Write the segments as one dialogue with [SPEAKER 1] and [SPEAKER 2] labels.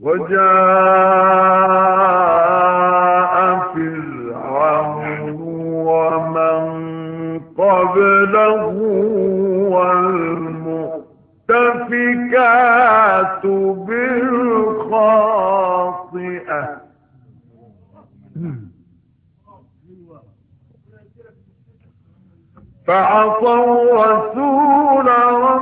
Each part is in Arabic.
[SPEAKER 1] وجاء فرعون ومن قبله والمؤتفكات بالخاطئة. فعصوا رسول ربهم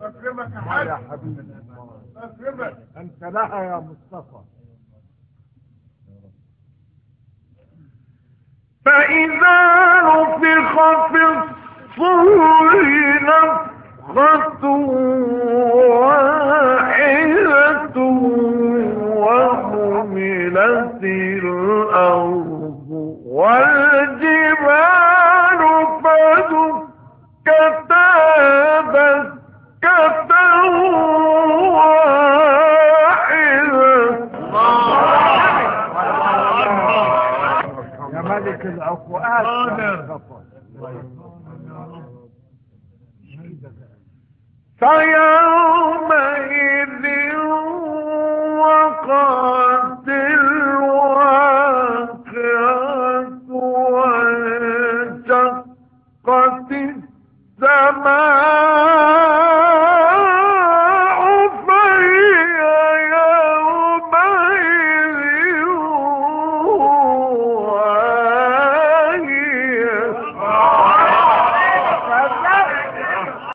[SPEAKER 2] أكرمك يا
[SPEAKER 3] حبيبي
[SPEAKER 2] أكرمك
[SPEAKER 3] انت لها يا مصطفى
[SPEAKER 1] فإذا نفخ في الصور نفخة الأرض والجبال فدكتا دكة واحدة.
[SPEAKER 3] يا ملك العفوات يا